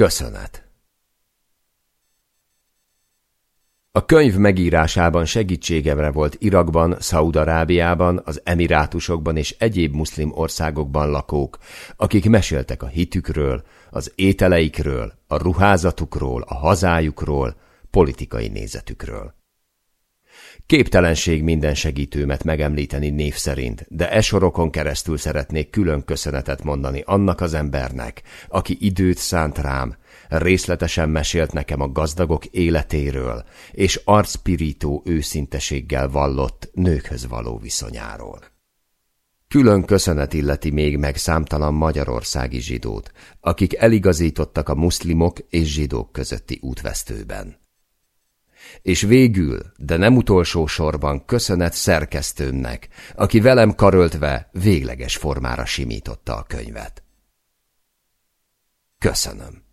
Köszönet A könyv megírásában segítségemre volt Irakban, Szaudarábiában, az Emirátusokban és egyéb muszlim országokban lakók, akik meséltek a hitükről, az ételeikről, a ruházatukról, a hazájukról, politikai nézetükről. Képtelenség minden segítőmet megemlíteni név szerint, de e sorokon keresztül szeretnék külön köszönetet mondani annak az embernek, aki időt szánt rám, részletesen mesélt nekem a gazdagok életéről, és arcpirító őszinteséggel vallott nőkhöz való viszonyáról. Külön köszönet illeti még meg számtalan magyarországi zsidót, akik eligazítottak a muszlimok és zsidók közötti útvesztőben. És végül, de nem utolsó sorban köszönet szerkesztőmnek, aki velem karöltve végleges formára simította a könyvet. Köszönöm.